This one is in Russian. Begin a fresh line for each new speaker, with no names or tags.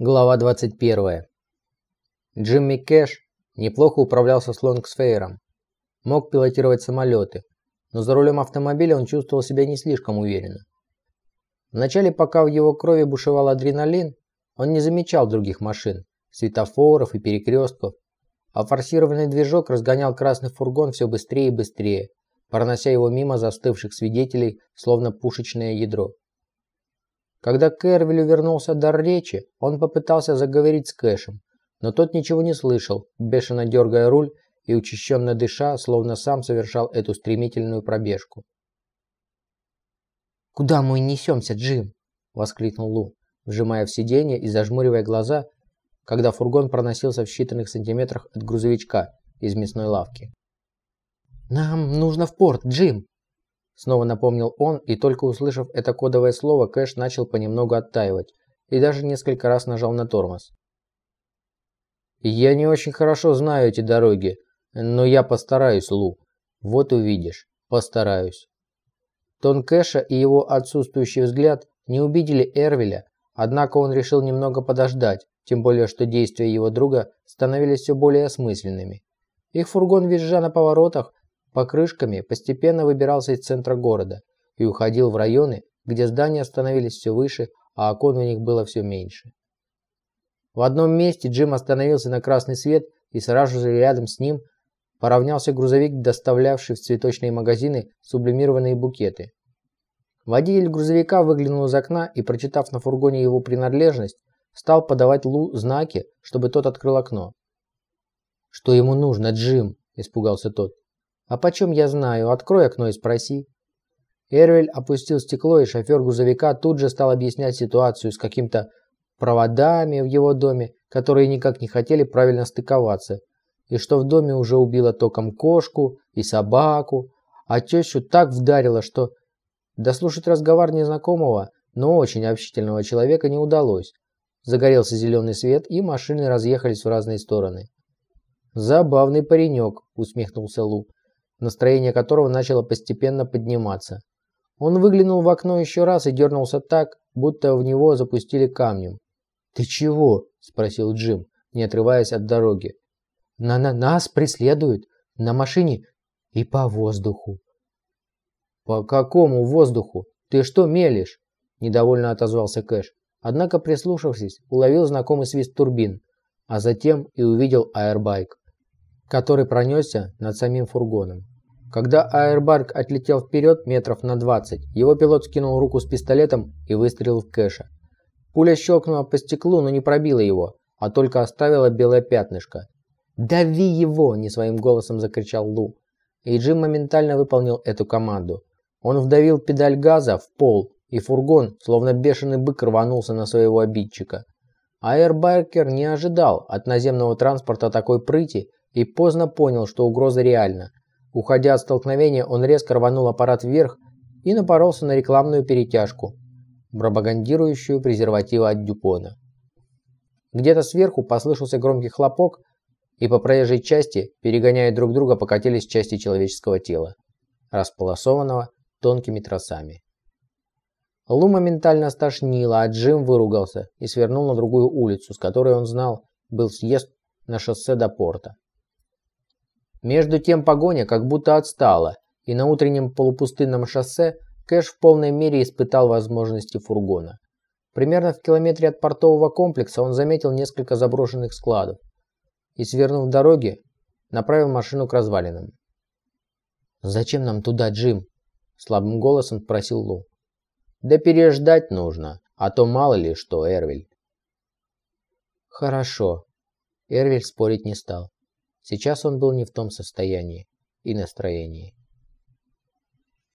Глава 21. Джимми Кэш неплохо управлялся с лонгсфейром. Мог пилотировать самолеты, но за рулем автомобиля он чувствовал себя не слишком уверенно. Вначале, пока в его крови бушевал адреналин, он не замечал других машин, светофоров и перекрестков, а форсированный движок разгонял красный фургон все быстрее и быстрее, пронося его мимо застывших свидетелей, словно пушечное ядро. Когда Кэрвилю вернулся дар речи, он попытался заговорить с Кэшем, но тот ничего не слышал, бешено дергая руль и учащенно дыша, словно сам совершал эту стремительную пробежку.
«Куда мы несемся, Джим?» – воскликнул Лу, вжимая в сиденье и зажмуривая глаза, когда фургон проносился в считанных сантиметрах от грузовичка из мясной лавки. «Нам нужно в порт, Джим!» Снова напомнил он, и только услышав это кодовое слово, Кэш начал понемногу оттаивать и даже несколько раз нажал на тормоз.
«Я не очень хорошо знаю эти дороги, но я постараюсь, Лу. Вот увидишь, постараюсь». Тон Кэша и его отсутствующий взгляд не убедили Эрвеля, однако он решил немного подождать, тем более что действия его друга становились все более осмысленными. Их фургон, визжа на поворотах, покрышками постепенно выбирался из центра города и уходил в районы, где здания становились все выше, а окон у них было все меньше. В одном месте Джим остановился на красный свет и сразу же рядом с ним поравнялся грузовик, доставлявший в цветочные магазины сублимированные букеты. Водитель грузовика выглянул из окна и, прочитав на фургоне его принадлежность, стал подавать Лу знаки, чтобы тот открыл окно.
«Что ему нужно, Джим?» – испугался тот. «А почем я знаю? Открой окно и спроси».
Эрвель опустил стекло, и шофер грузовика тут же стал объяснять ситуацию с каким-то проводами в его доме, которые никак не хотели правильно стыковаться, и что в доме уже убило током кошку и собаку, а тещу так вдарило, что дослушать разговор незнакомого, но очень общительного человека не удалось. Загорелся зеленый свет, и машины разъехались в разные стороны.
«Забавный паренек», — усмехнулся Лу настроение которого начало постепенно подниматься. Он выглянул в окно еще раз и дернулся так, будто в него запустили камнем.
«Ты чего?» – спросил Джим, не отрываясь от дороги.
«На, на нас преследуют, на машине и по воздуху».
«По какому воздуху? Ты что мелешь?» – недовольно отозвался Кэш. Однако, прислушавшись, уловил знакомый свист турбин, а затем и увидел аэрбайк который пронесся над самим фургоном. Когда аэрбарк отлетел вперед метров на 20, его пилот скинул руку с пистолетом и выстрелил в Кэша. Пуля щелкнула по стеклу, но не пробила его, а только оставила белое пятнышко. «Дави его!» – не своим голосом закричал Лу. И Джим моментально выполнил эту команду. Он вдавил педаль газа в пол, и фургон, словно бешеный бык, рванулся на своего обидчика. Аэрбайкер не ожидал от наземного транспорта такой прыти и поздно понял, что угроза реальна. Уходя от столкновения, он резко рванул аппарат вверх и напоролся на рекламную перетяжку, пропагандирующую презервативы от Дюпона. Где-то сверху послышался громкий хлопок, и по проезжей части, перегоняя друг друга, покатились части человеческого тела, располосованного тонкими тросами. Лу моментально стошнило, а Джим выругался и свернул на другую улицу, с которой он знал, был съезд на шоссе до порта. Между тем погоня как будто отстала, и на утреннем полупустынном шоссе Кэш в полной мере испытал возможности фургона. Примерно в километре от портового комплекса он заметил несколько заброшенных складов и, свернув дороги, направил машину к развалинам.
«Зачем нам туда, Джим?» – слабым голосом спросил Лу.
«Да переждать нужно, а то мало ли что, Эрвиль».
«Хорошо». Эрвиль спорить не стал. Сейчас он был не в том состоянии и настроении.